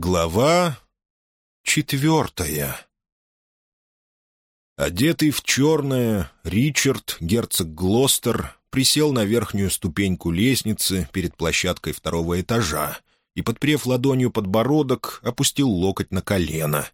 Глава четвертая Одетый в черное, Ричард, герцог Глостер, присел на верхнюю ступеньку лестницы перед площадкой второго этажа и, подпрев ладонью подбородок, опустил локоть на колено.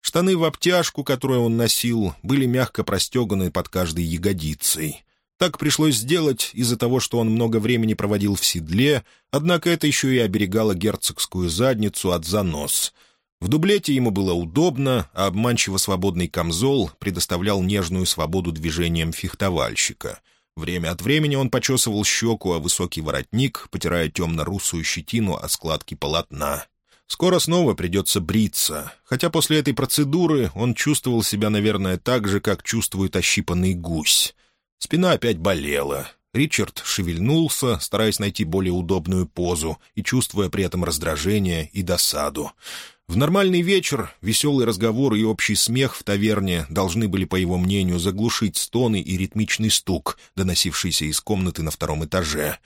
Штаны в обтяжку, которую он носил, были мягко простеганы под каждой ягодицей. Так пришлось сделать из-за того, что он много времени проводил в седле, однако это еще и оберегало герцогскую задницу от занос. В дублете ему было удобно, а обманчиво свободный камзол предоставлял нежную свободу движениям фехтовальщика. Время от времени он почесывал щеку о высокий воротник, потирая темно-русую щетину о складке полотна. Скоро снова придется бриться, хотя после этой процедуры он чувствовал себя, наверное, так же, как чувствует ощипанный гусь. Спина опять болела. Ричард шевельнулся, стараясь найти более удобную позу и чувствуя при этом раздражение и досаду. В нормальный вечер веселый разговор и общий смех в таверне должны были, по его мнению, заглушить стоны и ритмичный стук, доносившийся из комнаты на втором этаже.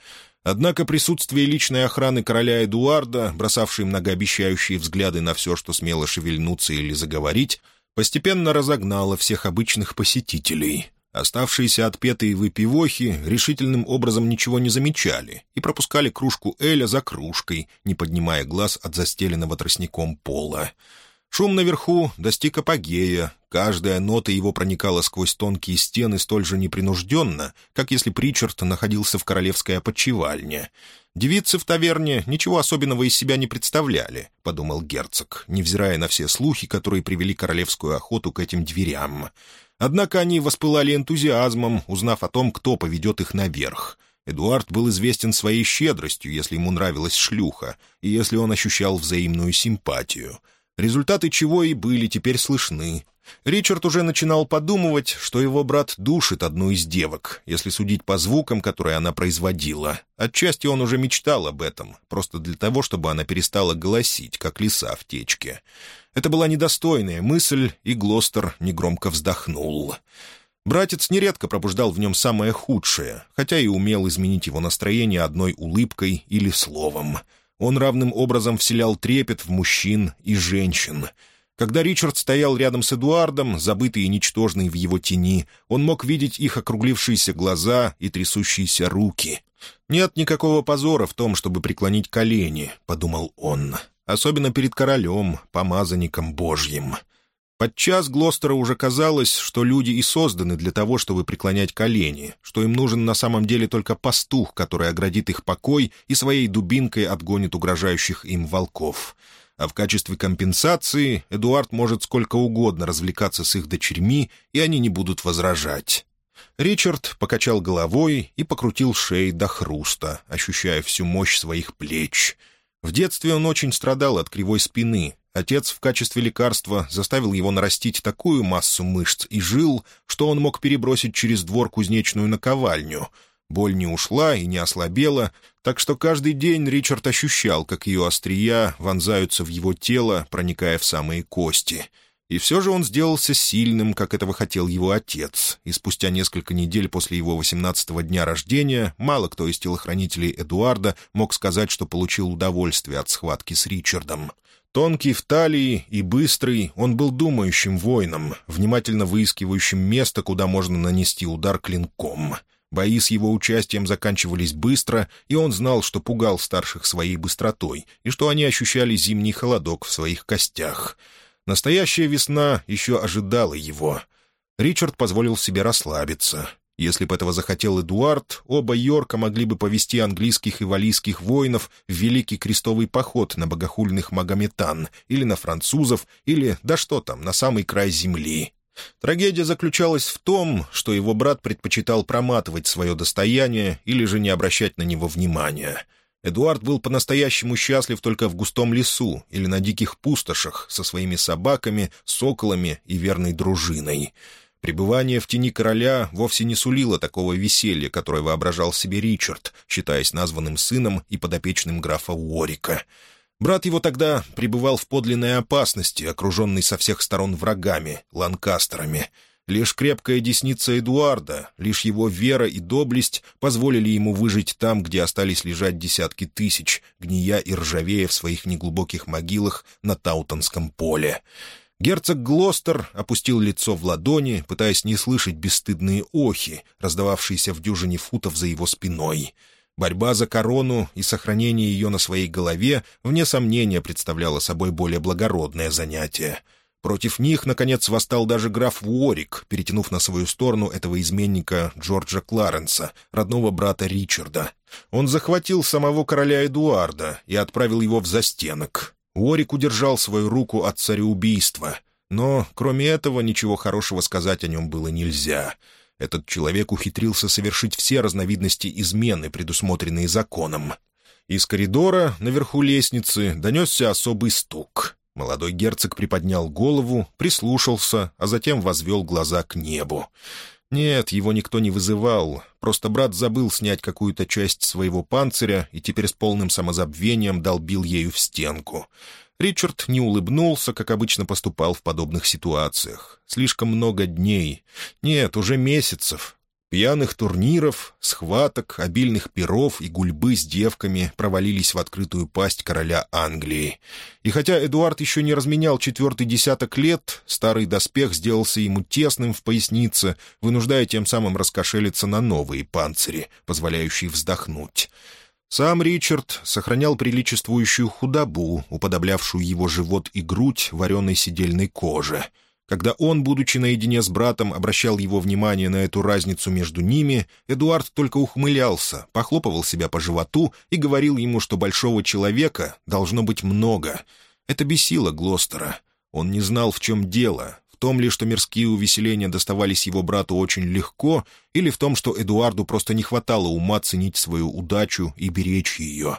Однако присутствие личной охраны короля Эдуарда, бросавшей многообещающие взгляды на все, что смело шевельнуться или заговорить, постепенно разогнало всех обычных посетителей. Оставшиеся отпетые выпивохи решительным образом ничего не замечали и пропускали кружку Эля за кружкой, не поднимая глаз от застеленного тростником пола. Шум наверху достиг апогея, каждая нота его проникала сквозь тонкие стены столь же непринужденно, как если Причард находился в королевской опочивальне. «Девицы в таверне ничего особенного из себя не представляли», — подумал герцог, невзирая на все слухи, которые привели королевскую охоту к этим дверям. Однако они воспылали энтузиазмом, узнав о том, кто поведет их наверх. Эдуард был известен своей щедростью, если ему нравилась шлюха, и если он ощущал взаимную симпатию. Результаты чего и были теперь слышны. Ричард уже начинал подумывать, что его брат душит одну из девок, если судить по звукам, которые она производила. Отчасти он уже мечтал об этом, просто для того, чтобы она перестала голосить, как лиса в течке. Это была недостойная мысль, и Глостер негромко вздохнул. Братец нередко пробуждал в нем самое худшее, хотя и умел изменить его настроение одной улыбкой или словом. Он равным образом вселял трепет в мужчин и женщин. Когда Ричард стоял рядом с Эдуардом, забытый и ничтожный в его тени, он мог видеть их округлившиеся глаза и трясущиеся руки. «Нет никакого позора в том, чтобы преклонить колени», — подумал он особенно перед королем, помазанником божьим. Подчас Глостера уже казалось, что люди и созданы для того, чтобы преклонять колени, что им нужен на самом деле только пастух, который оградит их покой и своей дубинкой отгонит угрожающих им волков. А в качестве компенсации Эдуард может сколько угодно развлекаться с их дочерьми, и они не будут возражать. Ричард покачал головой и покрутил шеей до хруста, ощущая всю мощь своих плеч — в детстве он очень страдал от кривой спины. Отец в качестве лекарства заставил его нарастить такую массу мышц и жил, что он мог перебросить через двор кузнечную наковальню. Боль не ушла и не ослабела, так что каждый день Ричард ощущал, как ее острия вонзаются в его тело, проникая в самые кости — и все же он сделался сильным, как этого хотел его отец, и спустя несколько недель после его восемнадцатого дня рождения мало кто из телохранителей Эдуарда мог сказать, что получил удовольствие от схватки с Ричардом. Тонкий в талии и быстрый, он был думающим воином, внимательно выискивающим место, куда можно нанести удар клинком. Бои с его участием заканчивались быстро, и он знал, что пугал старших своей быстротой, и что они ощущали зимний холодок в своих костях — Настоящая весна еще ожидала его. Ричард позволил себе расслабиться. Если бы этого захотел Эдуард, оба Йорка могли бы повести английских и валийских воинов в Великий Крестовый поход на богохульных магометан, или на французов, или, да что там, на самый край земли. Трагедия заключалась в том, что его брат предпочитал проматывать свое достояние или же не обращать на него внимания — Эдуард был по-настоящему счастлив только в густом лесу или на диких пустошах со своими собаками, соколами и верной дружиной. Пребывание в тени короля вовсе не сулило такого веселья, которое воображал себе Ричард, считаясь названным сыном и подопечным графа Уорика. Брат его тогда пребывал в подлинной опасности, окруженный со всех сторон врагами, ланкастерами — Лишь крепкая десница Эдуарда, лишь его вера и доблесть позволили ему выжить там, где остались лежать десятки тысяч, гния и ржавея в своих неглубоких могилах на Таутонском поле. Герцог Глостер опустил лицо в ладони, пытаясь не слышать бесстыдные охи, раздававшиеся в дюжине футов за его спиной. Борьба за корону и сохранение ее на своей голове, вне сомнения, представляла собой более благородное занятие — Против них, наконец, восстал даже граф Уорик, перетянув на свою сторону этого изменника Джорджа Кларенса, родного брата Ричарда. Он захватил самого короля Эдуарда и отправил его в застенок. Уорик удержал свою руку от цареубийства, но, кроме этого, ничего хорошего сказать о нем было нельзя. Этот человек ухитрился совершить все разновидности измены, предусмотренные законом. Из коридора, наверху лестницы, донесся особый стук — Молодой герцог приподнял голову, прислушался, а затем возвел глаза к небу. Нет, его никто не вызывал, просто брат забыл снять какую-то часть своего панциря и теперь с полным самозабвением долбил ею в стенку. Ричард не улыбнулся, как обычно поступал в подобных ситуациях. Слишком много дней. Нет, уже месяцев. Пьяных турниров, схваток, обильных перов и гульбы с девками провалились в открытую пасть короля Англии. И хотя Эдуард еще не разменял четвертый десяток лет, старый доспех сделался ему тесным в пояснице, вынуждая тем самым раскошелиться на новые панцири, позволяющие вздохнуть. Сам Ричард сохранял приличествующую худобу, уподоблявшую его живот и грудь вареной сидельной коже — когда он, будучи наедине с братом, обращал его внимание на эту разницу между ними, Эдуард только ухмылялся, похлопывал себя по животу и говорил ему, что большого человека должно быть много. Это бесило Глостера. Он не знал, в чем дело, в том ли, что мирские увеселения доставались его брату очень легко, или в том, что Эдуарду просто не хватало ума ценить свою удачу и беречь ее.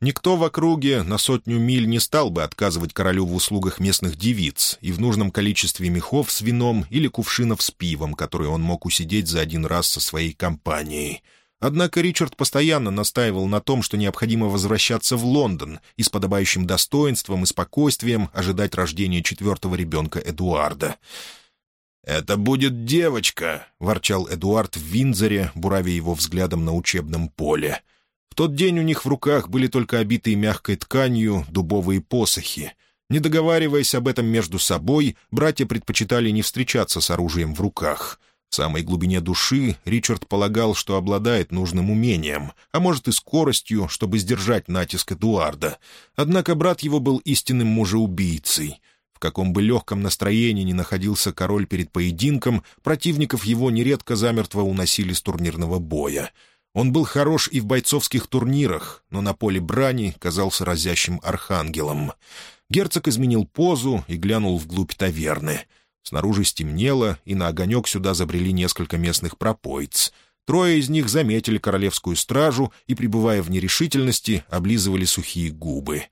Никто в округе на сотню миль не стал бы отказывать королю в услугах местных девиц и в нужном количестве мехов с вином или кувшинов с пивом, которые он мог усидеть за один раз со своей компанией. Однако Ричард постоянно настаивал на том, что необходимо возвращаться в Лондон и с подобающим достоинством и спокойствием ожидать рождения четвертого ребенка Эдуарда. «Это будет девочка», — ворчал Эдуард в Виндзоре, буравя его взглядом на учебном поле — тот день у них в руках были только обитые мягкой тканью дубовые посохи. Не договариваясь об этом между собой, братья предпочитали не встречаться с оружием в руках. В самой глубине души Ричард полагал, что обладает нужным умением, а может и скоростью, чтобы сдержать натиск Эдуарда. Однако брат его был истинным мужеубийцей. В каком бы легком настроении ни находился король перед поединком, противников его нередко замертво уносили с турнирного боя — он был хорош и в бойцовских турнирах, но на поле брани казался разящим архангелом. Герцог изменил позу и глянул вглубь таверны. Снаружи стемнело, и на огонек сюда забрели несколько местных пропойц. Трое из них заметили королевскую стражу и, пребывая в нерешительности, облизывали сухие губы.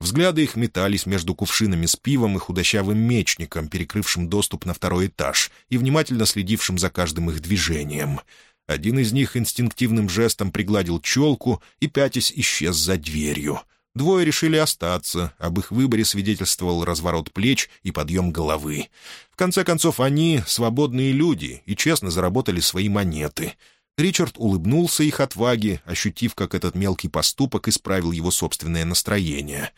Взгляды их метались между кувшинами с пивом и худощавым мечником, перекрывшим доступ на второй этаж и внимательно следившим за каждым их движением — один из них инстинктивным жестом пригладил челку и, пятясь, исчез за дверью. Двое решили остаться, об их выборе свидетельствовал разворот плеч и подъем головы. В конце концов, они — свободные люди и честно заработали свои монеты. Ричард улыбнулся их отваге, ощутив, как этот мелкий поступок исправил его собственное настроение.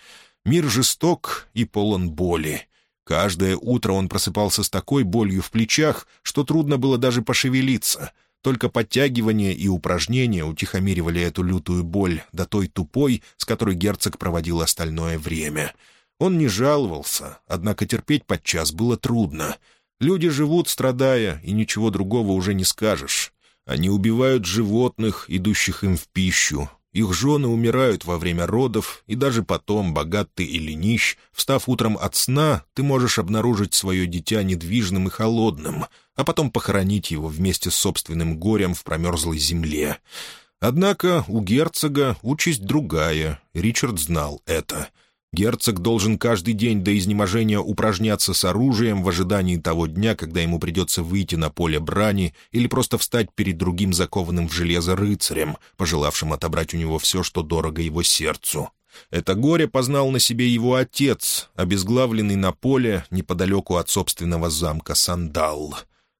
Мир жесток и полон боли. Каждое утро он просыпался с такой болью в плечах, что трудно было даже пошевелиться — только подтягивания и упражнения утихомиривали эту лютую боль до той тупой, с которой герцог проводил остальное время. Он не жаловался, однако терпеть подчас было трудно. Люди живут, страдая, и ничего другого уже не скажешь. Они убивают животных, идущих им в пищу, их жены умирают во время родов, и даже потом, богат ты или нищ, встав утром от сна, ты можешь обнаружить свое дитя недвижным и холодным, а потом похоронить его вместе с собственным горем в промерзлой земле. Однако у герцога участь другая, Ричард знал это — Герцог должен каждый день до изнеможения упражняться с оружием в ожидании того дня, когда ему придется выйти на поле брани или просто встать перед другим закованным в железо рыцарем, пожелавшим отобрать у него все, что дорого его сердцу. Это горе познал на себе его отец, обезглавленный на поле неподалеку от собственного замка Сандал.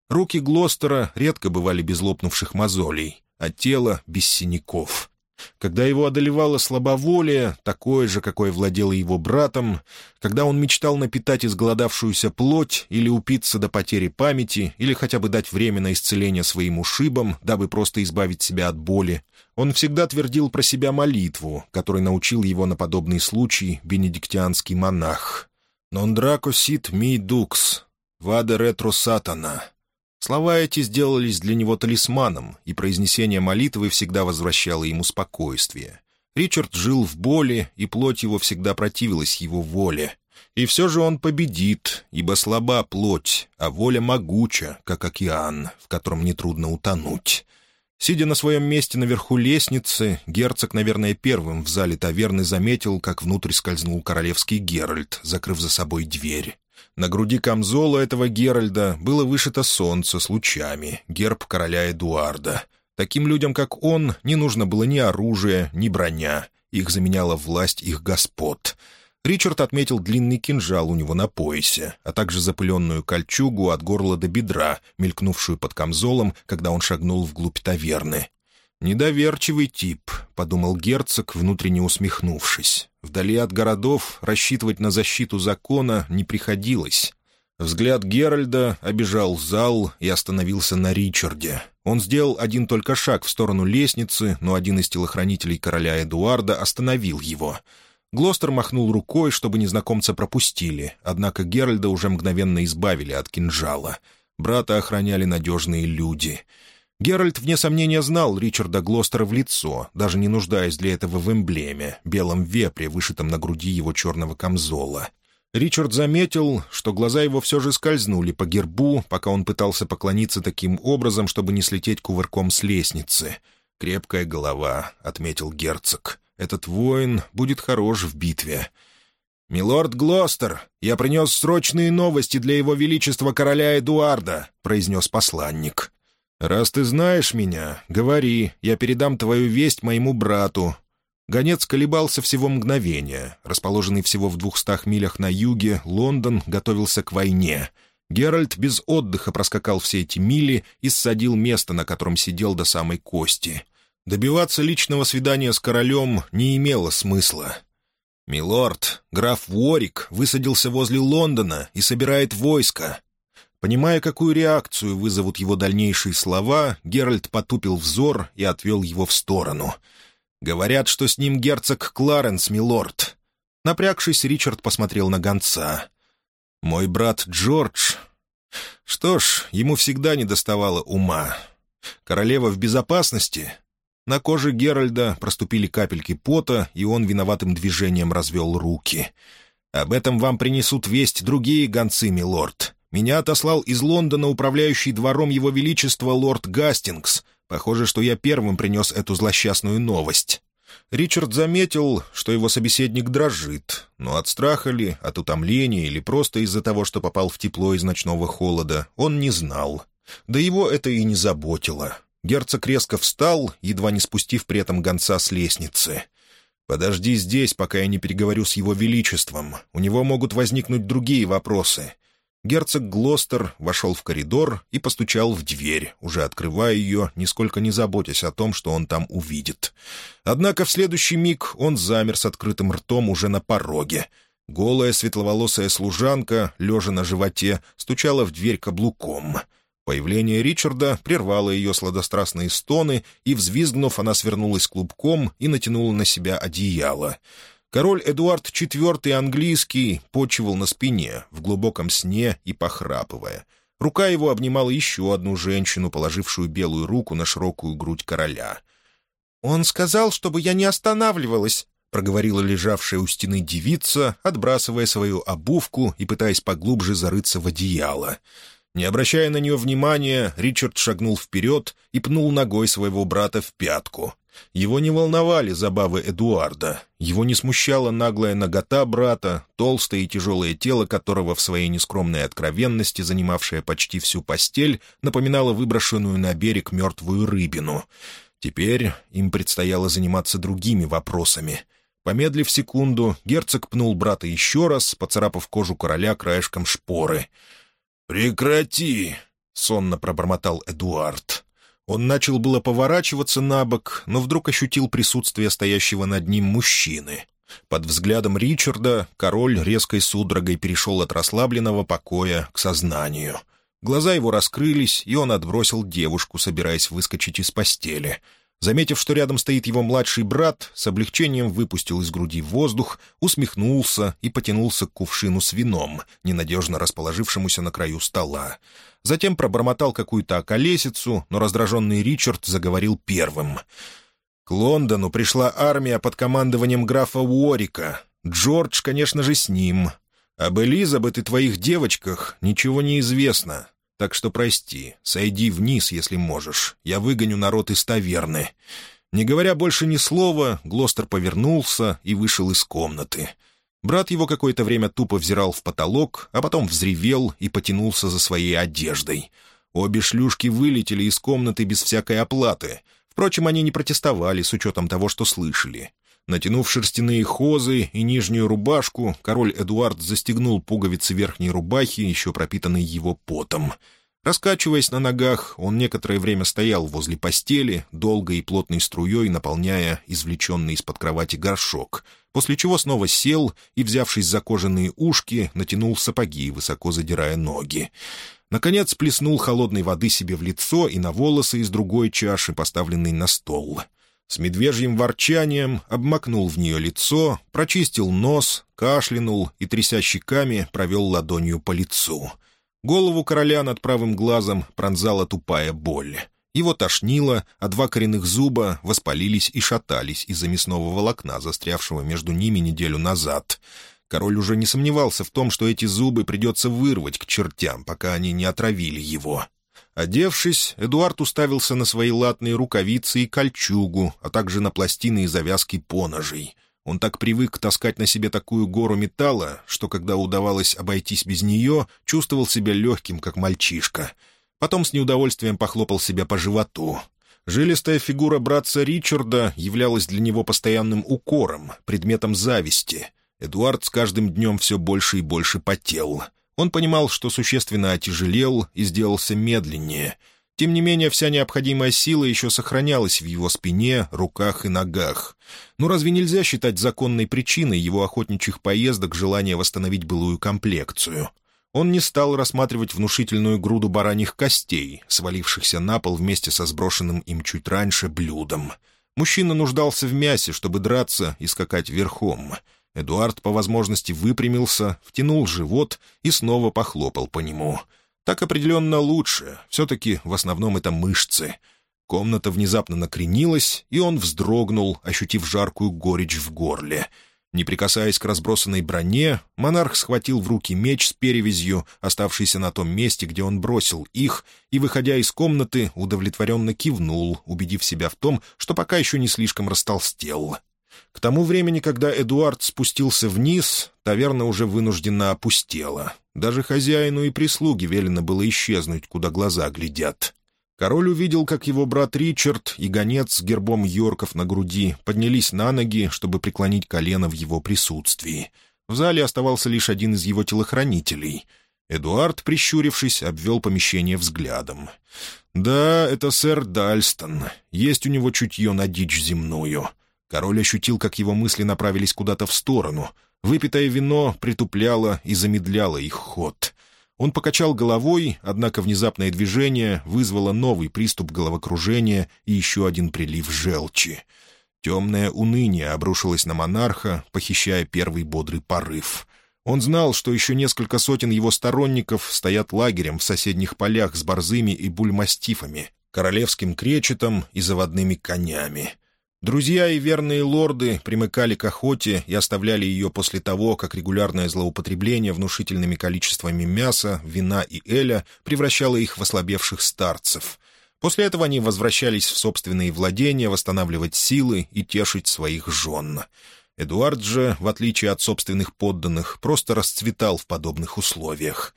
Руки Глостера редко бывали без лопнувших мозолей, а тело — без синяков. Когда его одолевало слабоволие, такое же, какое владело его братом, когда он мечтал напитать изголодавшуюся плоть или упиться до потери памяти, или хотя бы дать время на исцеление своим ушибам, дабы просто избавить себя от боли, он всегда твердил про себя молитву, которой научил его на подобный случай бенедиктианский монах. «Non draco sit mi dux, vade retro satana», Слова эти сделались для него талисманом, и произнесение молитвы всегда возвращало ему спокойствие. Ричард жил в боли, и плоть его всегда противилась его воле. И все же он победит, ибо слаба плоть, а воля могуча, как океан, в котором нетрудно утонуть. Сидя на своем месте наверху лестницы, герцог, наверное, первым в зале таверны заметил, как внутрь скользнул королевский Геральт, закрыв за собой дверь. На груди камзола этого Геральда было вышито солнце с лучами, герб короля Эдуарда. Таким людям, как он, не нужно было ни оружия, ни броня. Их заменяла власть их господ. Ричард отметил длинный кинжал у него на поясе, а также запыленную кольчугу от горла до бедра, мелькнувшую под камзолом, когда он шагнул вглубь таверны. «Недоверчивый тип», — подумал герцог, внутренне усмехнувшись. Вдали от городов рассчитывать на защиту закона не приходилось. Взгляд Геральда обежал зал и остановился на Ричарде. Он сделал один только шаг в сторону лестницы, но один из телохранителей короля Эдуарда остановил его. Глостер махнул рукой, чтобы незнакомца пропустили, однако Геральда уже мгновенно избавили от кинжала. Брата охраняли надежные люди — Геральт, вне сомнения, знал Ричарда Глостера в лицо, даже не нуждаясь для этого в эмблеме, белом вепре, вышитом на груди его черного камзола. Ричард заметил, что глаза его все же скользнули по гербу, пока он пытался поклониться таким образом, чтобы не слететь кувырком с лестницы. «Крепкая голова», — отметил герцог. «Этот воин будет хорош в битве». «Милорд Глостер, я принес срочные новости для его величества короля Эдуарда», — произнес посланник. «Раз ты знаешь меня, говори, я передам твою весть моему брату». Гонец колебался всего мгновения. Расположенный всего в двухстах милях на юге, Лондон готовился к войне. Геральт без отдыха проскакал все эти мили и ссадил место, на котором сидел до самой кости. Добиваться личного свидания с королем не имело смысла. «Милорд, граф Уорик высадился возле Лондона и собирает войско. Понимая, какую реакцию вызовут его дальнейшие слова, Геральт потупил взор и отвел его в сторону. «Говорят, что с ним герцог Кларенс, милорд». Напрягшись, Ричард посмотрел на гонца. «Мой брат Джордж...» Что ж, ему всегда недоставало ума. Королева в безопасности? На коже Геральда проступили капельки пота, и он виноватым движением развел руки. «Об этом вам принесут весть другие гонцы, милорд. Меня отослал из Лондона управляющий двором Его Величества лорд Гастингс. Похоже, что я первым принес эту злосчастную новость». Ричард заметил, что его собеседник дрожит, но от страха ли, от утомления или просто из-за того, что попал в тепло из ночного холода, он не знал. Да его это и не заботило. Герцог резко встал, едва не спустив при этом гонца с лестницы. «Подожди здесь, пока я не переговорю с его величеством. У него могут возникнуть другие вопросы. Герцог Глостер вошел в коридор и постучал в дверь, уже открывая ее, нисколько не заботясь о том, что он там увидит. Однако в следующий миг он замер с открытым ртом уже на пороге. Голая светловолосая служанка, лежа на животе, стучала в дверь каблуком. Появление Ричарда прервало ее сладострастные стоны, и, взвизгнув, она свернулась клубком и натянула на себя одеяло. Король Эдуард IV английский почивал на спине, в глубоком сне и похрапывая. Рука его обнимала еще одну женщину, положившую белую руку на широкую грудь короля. «Он сказал, чтобы я не останавливалась», — проговорила лежавшая у стены девица, отбрасывая свою обувку и пытаясь поглубже зарыться в одеяло. Не обращая на нее внимания, Ричард шагнул вперед и пнул ногой своего брата в пятку. Его не волновали забавы Эдуарда. Его не смущала наглая нагота брата, толстое и тяжелое тело которого в своей нескромной откровенности, занимавшее почти всю постель, напоминало выброшенную на берег мертвую рыбину. Теперь им предстояло заниматься другими вопросами. Помедлив секунду, герцог пнул брата еще раз, поцарапав кожу короля краешком шпоры. «Прекрати!» сонно пробормотал Эдуард. Он начал было поворачиваться на бок, но вдруг ощутил присутствие стоящего над ним мужчины. Под взглядом Ричарда король резкой судорогой перешел от расслабленного покоя к сознанию. Глаза его раскрылись, и он отбросил девушку, собираясь выскочить из постели. Заметив, что рядом стоит его младший брат, с облегчением выпустил из груди воздух, усмехнулся и потянулся к кувшину с вином, ненадежно расположившемуся на краю стола. Затем пробормотал какую-то околесицу, но раздраженный Ричард заговорил первым — к Лондону пришла армия под командованием графа Уорика. Джордж, конечно же, с ним. Об Элизабет и твоих девочках ничего не известно. Так что прости, сойди вниз, если можешь. Я выгоню народ из таверны». Не говоря больше ни слова, Глостер повернулся и вышел из комнаты. Брат его какое-то время тупо взирал в потолок, а потом взревел и потянулся за своей одеждой. Обе шлюшки вылетели из комнаты без всякой оплаты — Впрочем, они не протестовали с учетом того, что слышали. Натянув шерстяные хозы и нижнюю рубашку, король Эдуард застегнул пуговицы верхней рубахи, еще пропитанной его потом. Раскачиваясь на ногах, он некоторое время стоял возле постели, долго и плотной струей наполняя извлеченный из-под кровати горшок, после чего снова сел и, взявшись за кожаные ушки, натянул сапоги, высоко задирая ноги. Наконец плеснул холодной воды себе в лицо и на волосы из другой чаши, поставленной на стол. С медвежьим ворчанием обмакнул в нее лицо, прочистил нос, кашлянул и, тряся щеками, провел ладонью по лицу. Голову короля над правым глазом пронзала тупая боль. Его тошнило, а два коренных зуба воспалились и шатались из-за мясного волокна, застрявшего между ними неделю назад — Король уже не сомневался в том, что эти зубы придется вырвать к чертям, пока они не отравили его. Одевшись, Эдуард уставился на свои латные рукавицы и кольчугу, а также на пластины и завязки поножей. Он так привык таскать на себе такую гору металла, что, когда удавалось обойтись без нее, чувствовал себя легким, как мальчишка. Потом с неудовольствием похлопал себя по животу. Жилистая фигура братца Ричарда являлась для него постоянным укором, предметом зависти — Эдуард с каждым днем все больше и больше потел. Он понимал, что существенно отяжелел и сделался медленнее. Тем не менее, вся необходимая сила еще сохранялась в его спине, руках и ногах. Но ну, разве нельзя считать законной причиной его охотничьих поездок желание восстановить былую комплекцию? Он не стал рассматривать внушительную груду бараньих костей, свалившихся на пол вместе со сброшенным им чуть раньше блюдом. Мужчина нуждался в мясе, чтобы драться и скакать верхом — Эдуард по возможности выпрямился, втянул живот и снова похлопал по нему. Так определенно лучше, все-таки в основном это мышцы. Комната внезапно накренилась, и он вздрогнул, ощутив жаркую горечь в горле. Не прикасаясь к разбросанной броне, монарх схватил в руки меч с перевязью, оставшийся на том месте, где он бросил их, и, выходя из комнаты, удовлетворенно кивнул, убедив себя в том, что пока еще не слишком растолстел. К тому времени, когда Эдуард спустился вниз, таверна уже вынужденно опустела. Даже хозяину и прислуге велено было исчезнуть, куда глаза глядят. Король увидел, как его брат Ричард и гонец с гербом Йорков на груди поднялись на ноги, чтобы преклонить колено в его присутствии. В зале оставался лишь один из его телохранителей. Эдуард, прищурившись, обвел помещение взглядом. «Да, это сэр Дальстон. Есть у него чутье на дичь земную. Король ощутил, как его мысли направились куда-то в сторону. Выпитое вино притупляло и замедляло их ход. Он покачал головой, однако внезапное движение вызвало новый приступ головокружения и еще один прилив желчи. Темное уныние обрушилось на монарха, похищая первый бодрый порыв. Он знал, что еще несколько сотен его сторонников стоят лагерем в соседних полях с борзыми и бульмастифами, королевским кречетом и заводными конями. Друзья и верные лорды примыкали к охоте и оставляли ее после того, как регулярное злоупотребление внушительными количествами мяса, вина и эля превращало их в ослабевших старцев. После этого они возвращались в собственные владения восстанавливать силы и тешить своих жен. Эдуард же, в отличие от собственных подданных, просто расцветал в подобных условиях.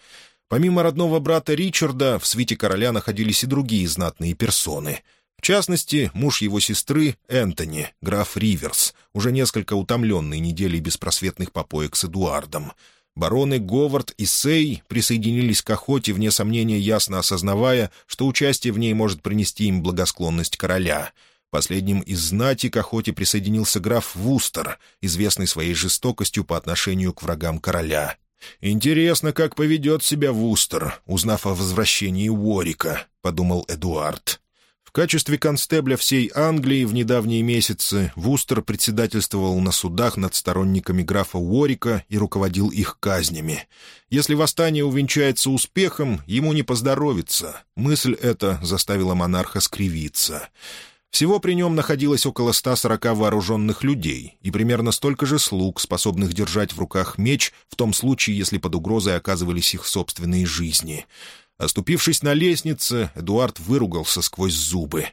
Помимо родного брата Ричарда, в свите короля находились и другие знатные персоны — в частности, муж его сестры, Энтони, граф Риверс, уже несколько утомленный неделей беспросветных попоек с Эдуардом. Бароны Говард и Сей присоединились к охоте, вне сомнения ясно осознавая, что участие в ней может принести им благосклонность короля. Последним из знати к охоте присоединился граф Вустер, известный своей жестокостью по отношению к врагам короля. «Интересно, как поведет себя Вустер, узнав о возвращении Уорика», — подумал Эдуард. Качестве констебля всей Англии в недавние месяцы Вустер председательствовал на судах над сторонниками графа Уорика и руководил их казнями. Если восстание увенчается успехом, ему не поздоровится. Мысль эта заставила монарха скривиться. Всего при нем находилось около 140 вооруженных людей и примерно столько же слуг, способных держать в руках меч в том случае, если под угрозой оказывались их собственные жизни — Оступившись на лестнице, Эдуард выругался сквозь зубы.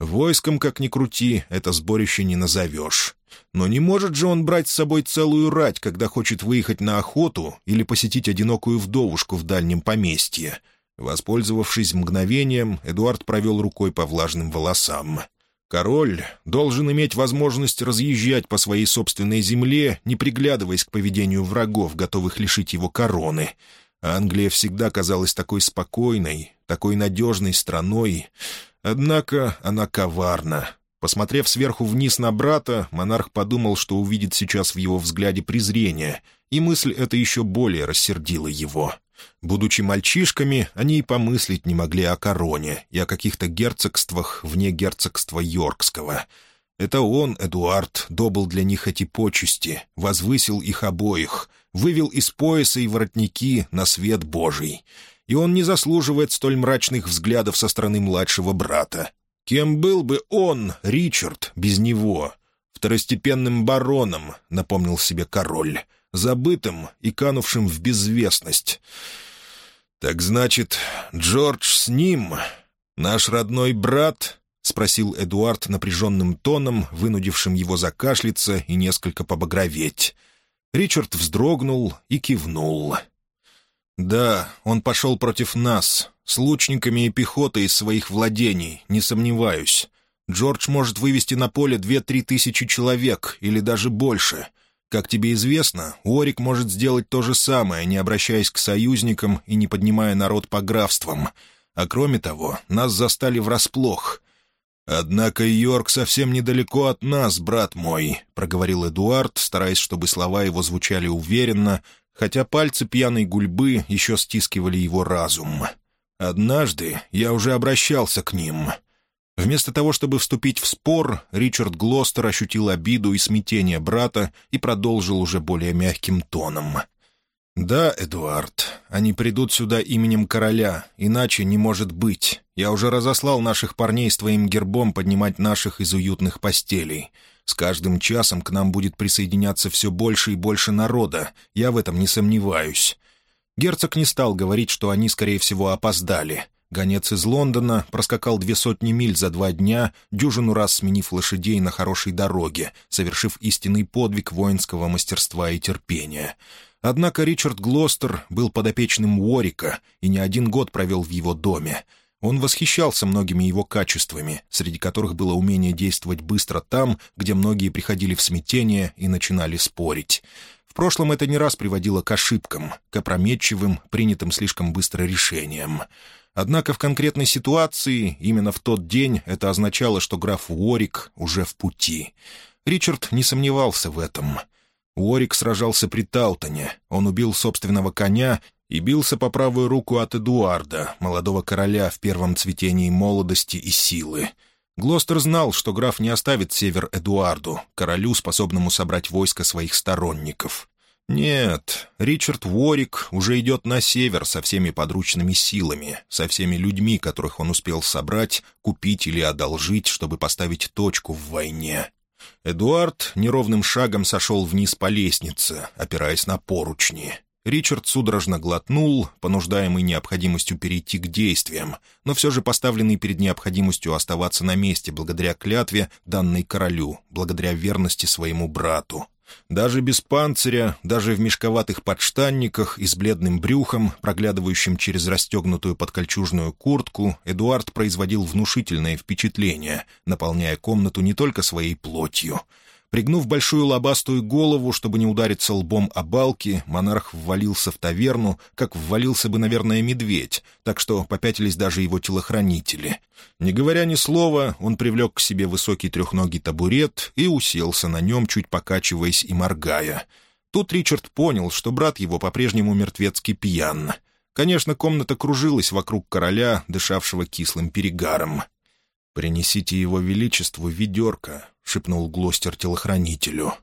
Войском, как ни крути, это сборище не назовешь. Но не может же он брать с собой целую рать, когда хочет выехать на охоту или посетить одинокую вдовушку в дальнем поместье. Воспользовавшись мгновением, Эдуард провел рукой по влажным волосам. Король должен иметь возможность разъезжать по своей собственной земле, не приглядываясь к поведению врагов, готовых лишить его короны — Англия всегда казалась такой спокойной, такой надежной страной. Однако она коварна. Посмотрев сверху вниз на брата, монарх подумал, что увидит сейчас в его взгляде презрение, и мысль эта еще более рассердила его. Будучи мальчишками, они и помыслить не могли о короне и о каких-то герцогствах вне герцогства Йоркского. Это он, Эдуард, добыл для них эти почести, возвысил их обоих — вывел из пояса и воротники на свет Божий. И он не заслуживает столь мрачных взглядов со стороны младшего брата. Кем был бы он, Ричард, без него? Второстепенным бароном, напомнил себе король, забытым и канувшим в безвестность. «Так значит, Джордж с ним? Наш родной брат?» — спросил Эдуард напряженным тоном, вынудившим его закашляться и несколько побагроветь. Ричард вздрогнул и кивнул. «Да, он пошел против нас, с лучниками и пехотой из своих владений, не сомневаюсь. Джордж может вывести на поле две-три тысячи человек, или даже больше. Как тебе известно, Уорик может сделать то же самое, не обращаясь к союзникам и не поднимая народ по графствам. А кроме того, нас застали врасплох. «Однако Йорк совсем недалеко от нас, брат мой», — проговорил Эдуард, стараясь, чтобы слова его звучали уверенно, хотя пальцы пьяной гульбы еще стискивали его разум. «Однажды я уже обращался к ним». Вместо того, чтобы вступить в спор, Ричард Глостер ощутил обиду и смятение брата и продолжил уже более мягким тоном. «Да, Эдуард, они придут сюда именем короля, иначе не может быть. Я уже разослал наших парней с твоим гербом поднимать наших из уютных постелей. С каждым часом к нам будет присоединяться все больше и больше народа, я в этом не сомневаюсь». Герцог не стал говорить, что они, скорее всего, опоздали. Гонец из Лондона проскакал две сотни миль за два дня, дюжину раз сменив лошадей на хорошей дороге, совершив истинный подвиг воинского мастерства и терпения. Однако Ричард Глостер был подопечным Уорика и не один год провел в его доме. Он восхищался многими его качествами, среди которых было умение действовать быстро там, где многие приходили в смятение и начинали спорить. В прошлом это не раз приводило к ошибкам, к опрометчивым, принятым слишком быстро решениям. Однако в конкретной ситуации, именно в тот день, это означало, что граф Уорик уже в пути. Ричард не сомневался в этом — Уорик сражался при Таутоне. Он убил собственного коня и бился по правую руку от Эдуарда, молодого короля в первом цветении молодости и силы. Глостер знал, что граф не оставит север Эдуарду, королю, способному собрать войско своих сторонников. Нет, Ричард Уорик уже идет на север со всеми подручными силами, со всеми людьми, которых он успел собрать, купить или одолжить, чтобы поставить точку в войне. Эдуард неровным шагом сошел вниз по лестнице, опираясь на поручни. Ричард судорожно глотнул, понуждаемый необходимостью перейти к действиям, но все же поставленный перед необходимостью оставаться на месте благодаря клятве, данной королю, благодаря верности своему брату. Даже без панциря, даже в мешковатых подштанниках и с бледным брюхом, проглядывающим через расстегнутую подкольчужную куртку, Эдуард производил внушительное впечатление, наполняя комнату не только своей плотью. Пригнув большую лобастую голову, чтобы не удариться лбом о балки, монарх ввалился в таверну, как ввалился бы, наверное, медведь, так что попятились даже его телохранители. Не говоря ни слова, он привлек к себе высокий трехногий табурет и уселся на нем, чуть покачиваясь и моргая. Тут Ричард понял, что брат его по-прежнему мертвецки пьян. Конечно, комната кружилась вокруг короля, дышавшего кислым перегаром. «Принесите его величеству ведерко», — шепнул Глостер телохранителю.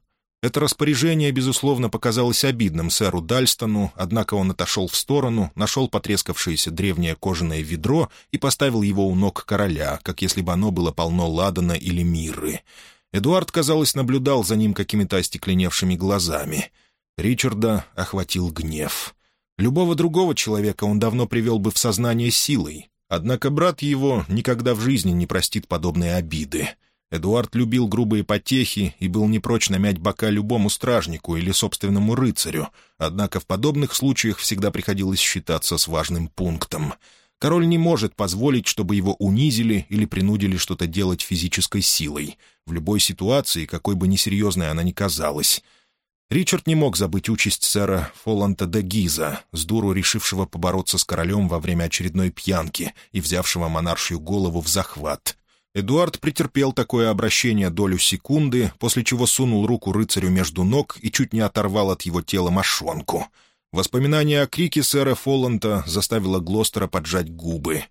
Это распоряжение, безусловно, показалось обидным сэру Дальстону, однако он отошел в сторону, нашел потрескавшееся древнее кожаное ведро и поставил его у ног короля, как если бы оно было полно ладана или мирры. Эдуард, казалось, наблюдал за ним какими-то остекленевшими глазами. Ричарда охватил гнев. Любого другого человека он давно привел бы в сознание силой, однако брат его никогда в жизни не простит подобные обиды. Эдуард любил грубые потехи и был не прочь намять бока любому стражнику или собственному рыцарю, однако в подобных случаях всегда приходилось считаться с важным пунктом. Король не может позволить, чтобы его унизили или принудили что-то делать физической силой, в любой ситуации, какой бы несерьезной она ни казалась. Ричард не мог забыть участь сэра Фоланта де Гиза, дуру решившего побороться с королем во время очередной пьянки и взявшего монаршью голову в захват. Эдуард претерпел такое обращение долю секунды, после чего сунул руку рыцарю между ног и чуть не оторвал от его тела мошонку. Воспоминание о крике сэра Фолланта заставило Глостера поджать губы.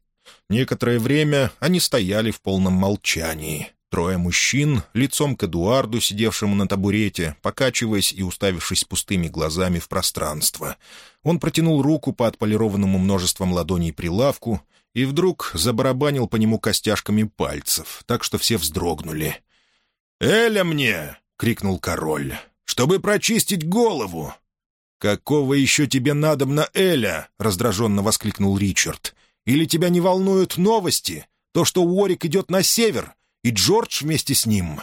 Некоторое время они стояли в полном молчании. Трое мужчин, лицом к Эдуарду, сидевшему на табурете, покачиваясь и уставившись пустыми глазами в пространство. Он протянул руку по отполированному множеством ладоней прилавку и вдруг забарабанил по нему костяшками пальцев, так что все вздрогнули. «Эля мне!» — крикнул король. «Чтобы прочистить голову!» «Какого еще тебе надобно, Эля?» — раздраженно воскликнул Ричард. «Или тебя не волнуют новости? То, что Уорик идет на север, и Джордж вместе с ним?»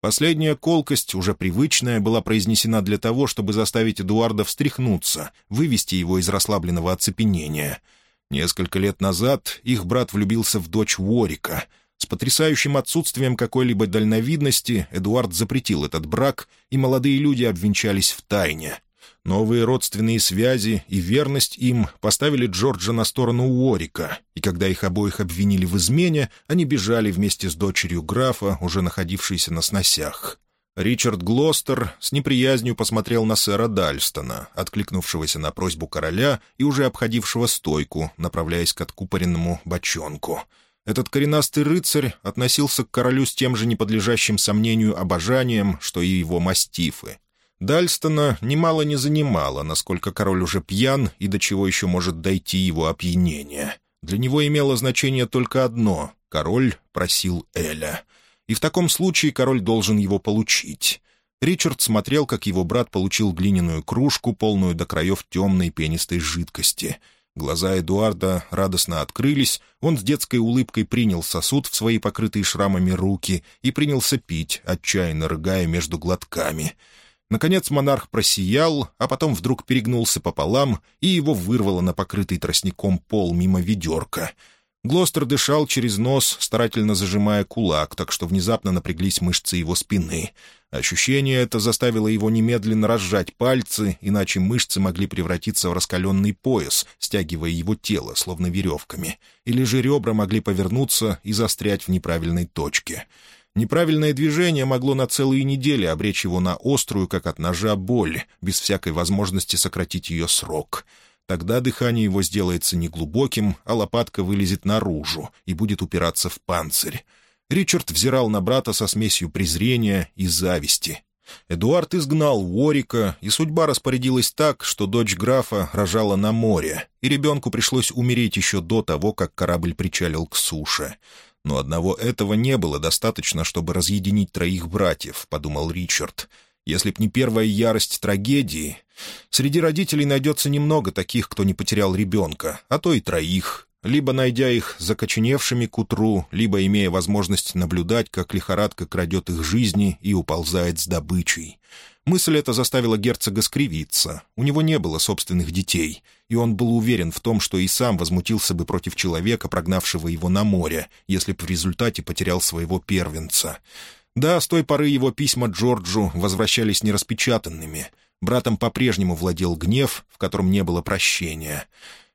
Последняя колкость, уже привычная, была произнесена для того, чтобы заставить Эдуарда встряхнуться, вывести его из расслабленного оцепенения — Несколько лет назад их брат влюбился в дочь Уорика. С потрясающим отсутствием какой-либо дальновидности Эдуард запретил этот брак, и молодые люди обвенчались в тайне. Новые родственные связи и верность им поставили Джорджа на сторону Уорика, и когда их обоих обвинили в измене, они бежали вместе с дочерью графа, уже находившейся на сносях. Ричард Глостер с неприязнью посмотрел на сэра Дальстона, откликнувшегося на просьбу короля и уже обходившего стойку, направляясь к откупоренному бочонку. Этот коренастый рыцарь относился к королю с тем же неподлежащим сомнению обожанием, что и его мастифы. Дальстона немало не занимало, насколько король уже пьян и до чего еще может дойти его опьянение. Для него имело значение только одно — король просил Эля — и в таком случае король должен его получить. Ричард смотрел, как его брат получил глиняную кружку, полную до краев темной пенистой жидкости. Глаза Эдуарда радостно открылись, он с детской улыбкой принял сосуд в свои покрытые шрамами руки и принялся пить, отчаянно рыгая между глотками. Наконец монарх просиял, а потом вдруг перегнулся пополам, и его вырвало на покрытый тростником пол мимо ведерка — Глостер дышал через нос, старательно зажимая кулак, так что внезапно напряглись мышцы его спины. Ощущение это заставило его немедленно разжать пальцы, иначе мышцы могли превратиться в раскаленный пояс, стягивая его тело, словно веревками. Или же ребра могли повернуться и застрять в неправильной точке. Неправильное движение могло на целые недели обречь его на острую, как от ножа, боль, без всякой возможности сократить ее срок — Тогда дыхание его сделается неглубоким, а лопатка вылезет наружу и будет упираться в панцирь. Ричард взирал на брата со смесью презрения и зависти. Эдуард изгнал Уорика, и судьба распорядилась так, что дочь графа рожала на море, и ребенку пришлось умереть еще до того, как корабль причалил к суше. Но одного этого не было достаточно, чтобы разъединить троих братьев, — подумал Ричард. Если б не первая ярость трагедии, среди родителей найдется немного таких, кто не потерял ребенка, а то и троих, либо найдя их закоченевшими к утру, либо имея возможность наблюдать, как лихорадка крадет их жизни и уползает с добычей. Мысль эта заставила герцога скривиться. У него не было собственных детей, и он был уверен в том, что и сам возмутился бы против человека, прогнавшего его на море, если б в результате потерял своего первенца. Да, с той поры его письма Джорджу возвращались нераспечатанными. Братом по-прежнему владел гнев, в котором не было прощения.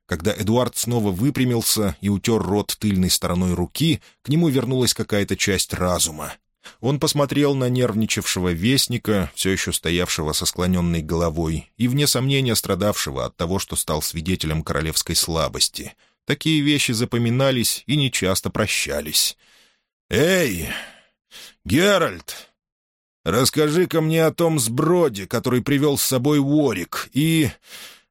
Когда Эдуард снова выпрямился и утер рот тыльной стороной руки, к нему вернулась какая-то часть разума. Он посмотрел на нервничавшего вестника, все еще стоявшего со склоненной головой, и, вне сомнения, страдавшего от того, что стал свидетелем королевской слабости. Такие вещи запоминались и нечасто прощались. «Эй, Геральт, расскажи-ка мне о том сброде, который привел с собой Уорик, и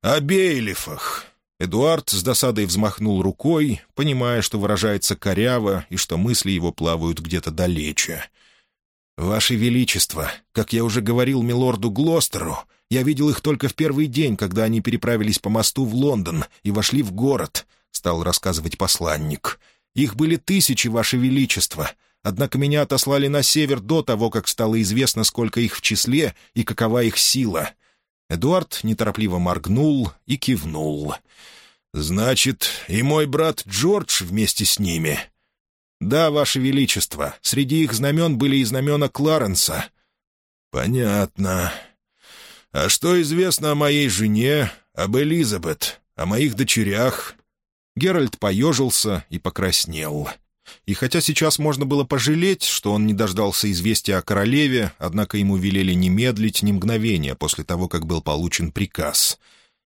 о Бейлифах». Эдуард с досадой взмахнул рукой, понимая, что выражается коряво и что мысли его плавают где-то далече. «Ваше Величество, как я уже говорил милорду Глостеру, я видел их только в первый день, когда они переправились по мосту в Лондон и вошли в город», — стал рассказывать посланник. «Их были тысячи, Ваше Величество, однако меня отослали на север до того, как стало известно, сколько их в числе и какова их сила». Эдуард неторопливо моргнул и кивнул. «Значит, и мой брат Джордж вместе с ними?» «Да, Ваше Величество, среди их знамен были и знамена Кларенса». «Понятно. А что известно о моей жене, об Элизабет, о моих дочерях?» Геральт поежился и покраснел. И хотя сейчас можно было пожалеть, что он не дождался известия о королеве, однако ему велели не медлить ни мгновения после того, как был получен приказ.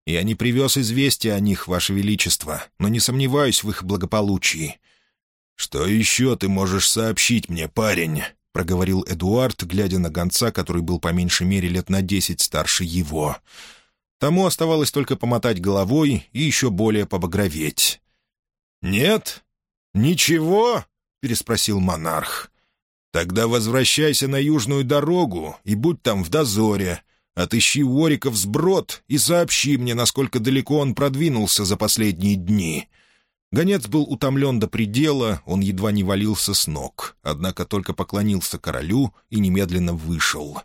«Я не привез известия о них, Ваше Величество, но не сомневаюсь в их благополучии. «Что еще ты можешь сообщить мне, парень?» — проговорил Эдуард, глядя на гонца, который был по меньшей мере лет на десять старше его. Тому оставалось только помотать головой и еще более побагроветь. «Нет? Ничего?» — переспросил монарх. «Тогда возвращайся на южную дорогу и будь там в дозоре. Отыщи Уориков сброд и сообщи мне, насколько далеко он продвинулся за последние дни. Гонец был утомлен до предела, он едва не валился с ног, однако только поклонился королю и немедленно вышел.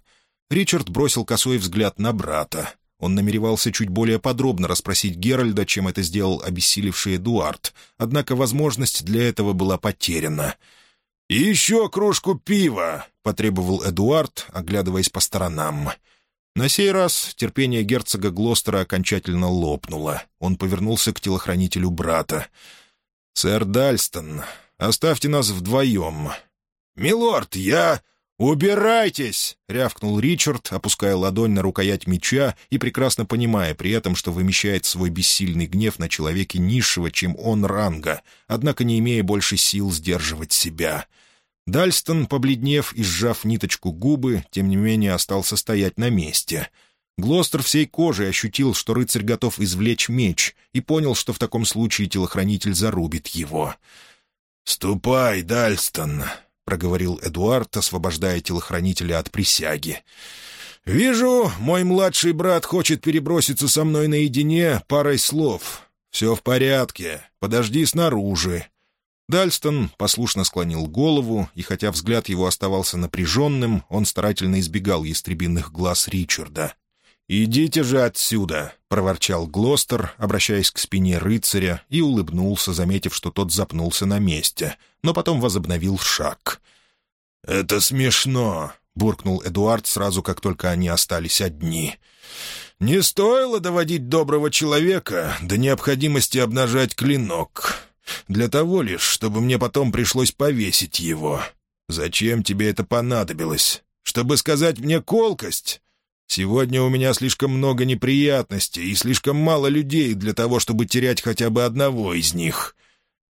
Ричард бросил косой взгляд на брата. Он намеревался чуть более подробно расспросить Геральда, чем это сделал обессилевший Эдуард, однако возможность для этого была потеряна. «И еще кружку пива!» — потребовал Эдуард, оглядываясь по сторонам. На сей раз терпение герцога Глостера окончательно лопнуло. Он повернулся к телохранителю брата. «Сэр Дальстон, оставьте нас вдвоем». «Милорд, я...» «Убирайтесь!» — рявкнул Ричард, опуская ладонь на рукоять меча и прекрасно понимая при этом, что вымещает свой бессильный гнев на человеке низшего, чем он ранга, однако не имея больше сил сдерживать себя. Дальстон, побледнев и сжав ниточку губы, тем не менее остался стоять на месте. Глостер всей кожей ощутил, что рыцарь готов извлечь меч, и понял, что в таком случае телохранитель зарубит его. «Ступай, Дальстон», — проговорил Эдуард, освобождая телохранителя от присяги. «Вижу, мой младший брат хочет переброситься со мной наедине парой слов. Все в порядке, подожди снаружи. Дальстон послушно склонил голову, и хотя взгляд его оставался напряженным, он старательно избегал ястребинных глаз Ричарда. «Идите же отсюда!» — проворчал Глостер, обращаясь к спине рыцаря, и улыбнулся, заметив, что тот запнулся на месте, но потом возобновил шаг. «Это смешно!» — буркнул Эдуард сразу, как только они остались одни. «Не стоило доводить доброго человека до необходимости обнажать клинок. Для того лишь, чтобы мне потом пришлось повесить его. Зачем тебе это понадобилось? Чтобы сказать мне колкость? Сегодня у меня слишком много неприятностей и слишком мало людей для того, чтобы терять хотя бы одного из них».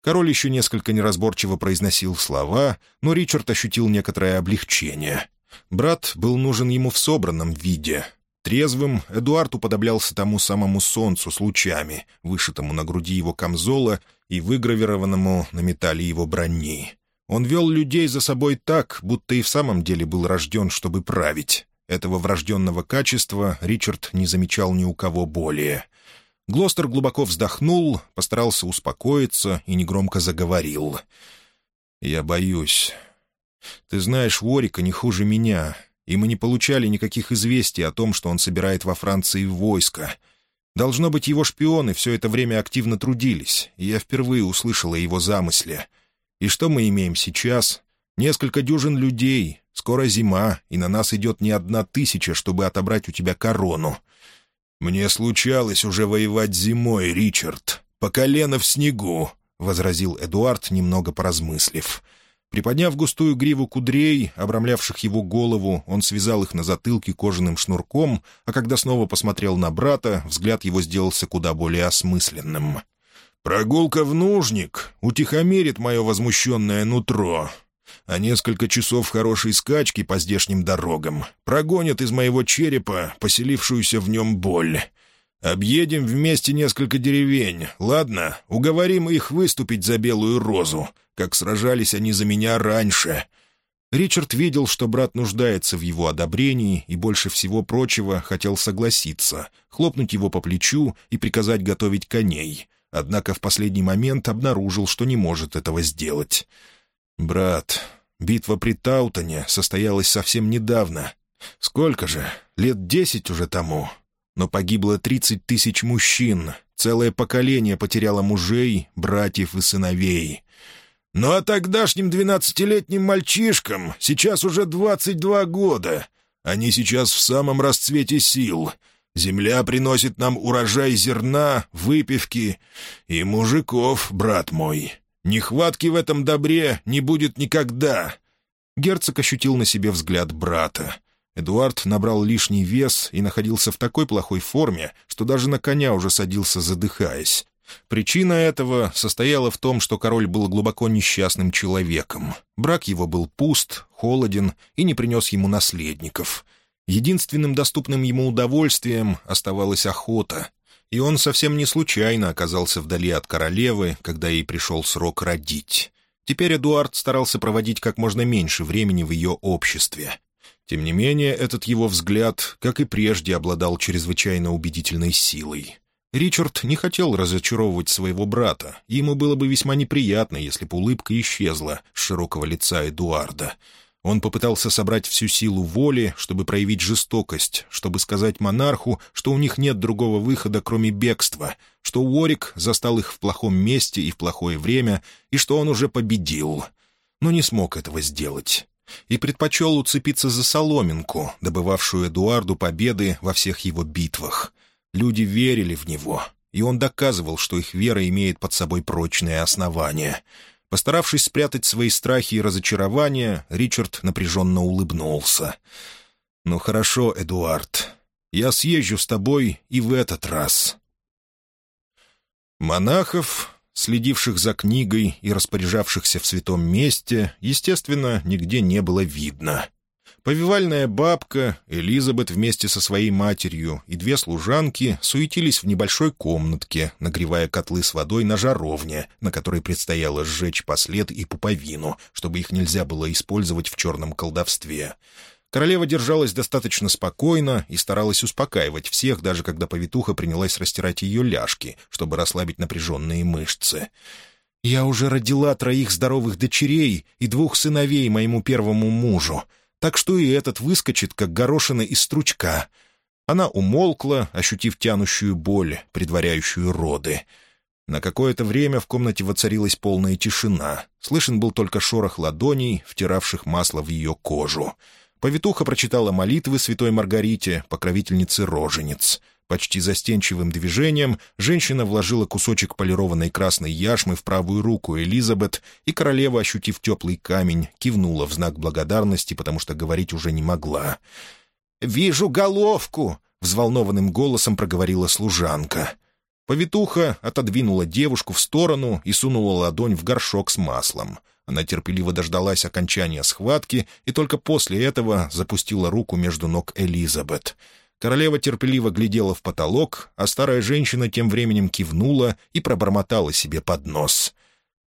Король еще несколько неразборчиво произносил слова, но Ричард ощутил некоторое облегчение. Брат был нужен ему в собранном виде, Трезвым Эдуард уподоблялся тому самому солнцу с лучами, вышитому на груди его камзола и выгравированному на металле его брони. Он вел людей за собой так, будто и в самом деле был рожден, чтобы править. Этого врожденного качества Ричард не замечал ни у кого более. Глостер глубоко вздохнул, постарался успокоиться и негромко заговорил. «Я боюсь. Ты знаешь, Ворика не хуже меня, и мы не получали никаких известий о том, что он собирает во Франции войско. Должно быть, его шпионы все это время активно трудились, и я впервые услышал о его замысле. И что мы имеем сейчас? Несколько дюжин людей, Скоро зима, и на нас идет не одна тысяча, чтобы отобрать у тебя корону». «Мне случалось уже воевать зимой, Ричард, по колено в снегу», — возразил Эдуард, немного поразмыслив. Приподняв густую гриву кудрей, обрамлявших его голову, он связал их на затылке кожаным шнурком, а когда снова посмотрел на брата, взгляд его сделался куда более осмысленным. «Прогулка в нужник утихомирит мое возмущенное нутро, а несколько часов хорошей скачки по здешним дорогам прогонят из моего черепа поселившуюся в нем боль. Объедем вместе несколько деревень, ладно? Уговорим их выступить за белую розу, как сражались они за меня раньше». Ричард видел, что брат нуждается в его одобрении и больше всего прочего хотел согласиться, хлопнуть его по плечу и приказать готовить коней. Однако в последний момент обнаружил, что не может этого сделать. «Брат, битва при Таутоне состоялась совсем недавно. Сколько же? Лет десять уже тому. Но погибло тридцать тысяч мужчин, целое поколение потеряло мужей, братьев и сыновей». «Ну а тогдашним двенадцатилетним мальчишкам сейчас уже двадцать два года. Они сейчас в самом расцвете сил. Земля приносит нам урожай зерна, выпивки и мужиков, брат мой. Нехватки в этом добре не будет никогда». Герцог ощутил на себе взгляд брата. Эдуард набрал лишний вес и находился в такой плохой форме, что даже на коня уже садился, задыхаясь. Причина этого состояла в том, что король был глубоко несчастным человеком. Брак его был пуст, холоден и не принес ему наследников. Единственным доступным ему удовольствием оставалась охота, и он совсем не случайно оказался вдали от королевы, когда ей пришел срок родить. Теперь Эдуард старался проводить как можно меньше времени в ее обществе. Тем не менее, этот его взгляд, как и прежде, обладал чрезвычайно убедительной силой. Ричард не хотел разочаровывать своего брата, ему было бы весьма неприятно, если бы улыбка исчезла с широкого лица Эдуарда — он попытался собрать всю силу воли, чтобы проявить жестокость, чтобы сказать монарху, что у них нет другого выхода, кроме бегства, что Уорик застал их в плохом месте и в плохое время, и что он уже победил. Но не смог этого сделать. И предпочел уцепиться за соломинку, добывавшую Эдуарду победы во всех его битвах. Люди верили в него, и он доказывал, что их вера имеет под собой прочные основания — Постаравшись спрятать свои страхи и разочарования, Ричард напряженно улыбнулся. «Ну хорошо, Эдуард, я съезжу с тобой и в этот раз». Монахов, следивших за книгой и распоряжавшихся в святом месте, естественно, нигде не было видно. Повивальная бабка, Элизабет вместе со своей матерью и две служанки суетились в небольшой комнатке, нагревая котлы с водой на жаровне, на которой предстояло сжечь послед и пуповину, чтобы их нельзя было использовать в черном колдовстве. Королева держалась достаточно спокойно и старалась успокаивать всех, даже когда повитуха принялась растирать ее ляжки, чтобы расслабить напряженные мышцы. «Я уже родила троих здоровых дочерей и двух сыновей моему первому мужу так что и этот выскочит, как горошина из стручка. Она умолкла, ощутив тянущую боль, предваряющую роды. На какое-то время в комнате воцарилась полная тишина. Слышен был только шорох ладоней, втиравших масло в ее кожу. Повитуха прочитала молитвы святой Маргарите, покровительнице рожениц — Почти застенчивым движением женщина вложила кусочек полированной красной яшмы в правую руку Элизабет, и королева, ощутив теплый камень, кивнула в знак благодарности, потому что говорить уже не могла. «Вижу головку!» — взволнованным голосом проговорила служанка. Повитуха отодвинула девушку в сторону и сунула ладонь в горшок с маслом. Она терпеливо дождалась окончания схватки и только после этого запустила руку между ног Элизабет — Королева терпеливо глядела в потолок, а старая женщина тем временем кивнула и пробормотала себе под нос.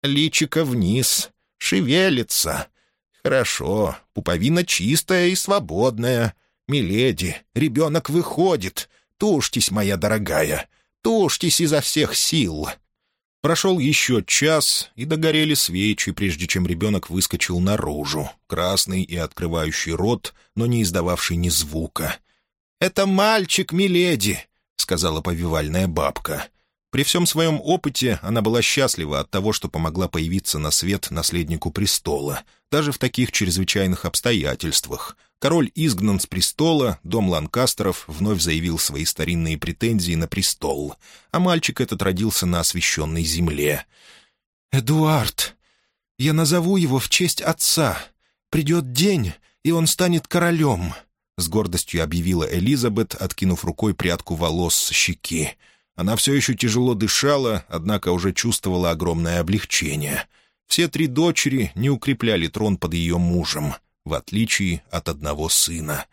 «Личико вниз, шевелится. Хорошо, пуповина чистая и свободная. Миледи, ребенок выходит. Тушьтесь, моя дорогая, тушьтесь изо всех сил». Прошел еще час, и догорели свечи, прежде чем ребенок выскочил наружу, красный и открывающий рот, но не издававший ни звука — «Это мальчик, миледи», — сказала повивальная бабка. При всем своем опыте она была счастлива от того, что помогла появиться на свет наследнику престола, даже в таких чрезвычайных обстоятельствах. Король изгнан с престола, дом Ланкастеров вновь заявил свои старинные претензии на престол, а мальчик этот родился на освященной земле. «Эдуард! Я назову его в честь отца. Придет день, и он станет королем», — с гордостью объявила Элизабет, откинув рукой прядку волос с щеки. Она все еще тяжело дышала, однако уже чувствовала огромное облегчение. Все три дочери не укрепляли трон под ее мужем, в отличие от одного сына.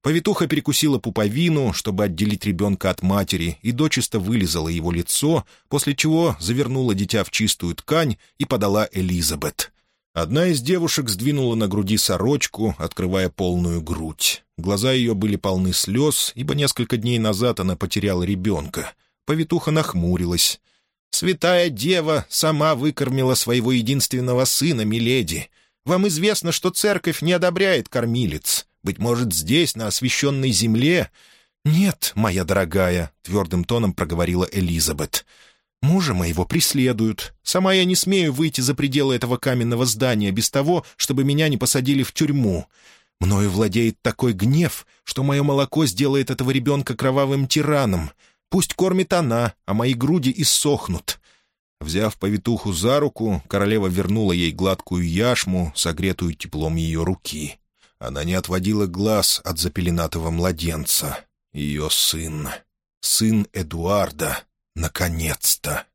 Повитуха перекусила пуповину, чтобы отделить ребенка от матери, и дочисто вылизала его лицо, после чего завернула дитя в чистую ткань и подала Элизабет. Одна из девушек сдвинула на груди сорочку, открывая полную грудь. Глаза ее были полны слез, ибо несколько дней назад она потеряла ребенка — Повитуха нахмурилась. «Святая дева сама выкормила своего единственного сына, миледи. Вам известно, что церковь не одобряет кормилец. Быть может, здесь, на освященной земле...» «Нет, моя дорогая», — твердым тоном проговорила Элизабет. «Мужа моего преследуют. Сама я не смею выйти за пределы этого каменного здания без того, чтобы меня не посадили в тюрьму. Мною владеет такой гнев, что мое молоко сделает этого ребенка кровавым тираном. Пусть кормит она, а мои груди иссохнут». Взяв повитуху за руку, королева вернула ей гладкую яшму, согретую теплом ее руки. Она не отводила глаз от запеленатого младенца. Ее сын. Сын Эдуарда. Наконец-то.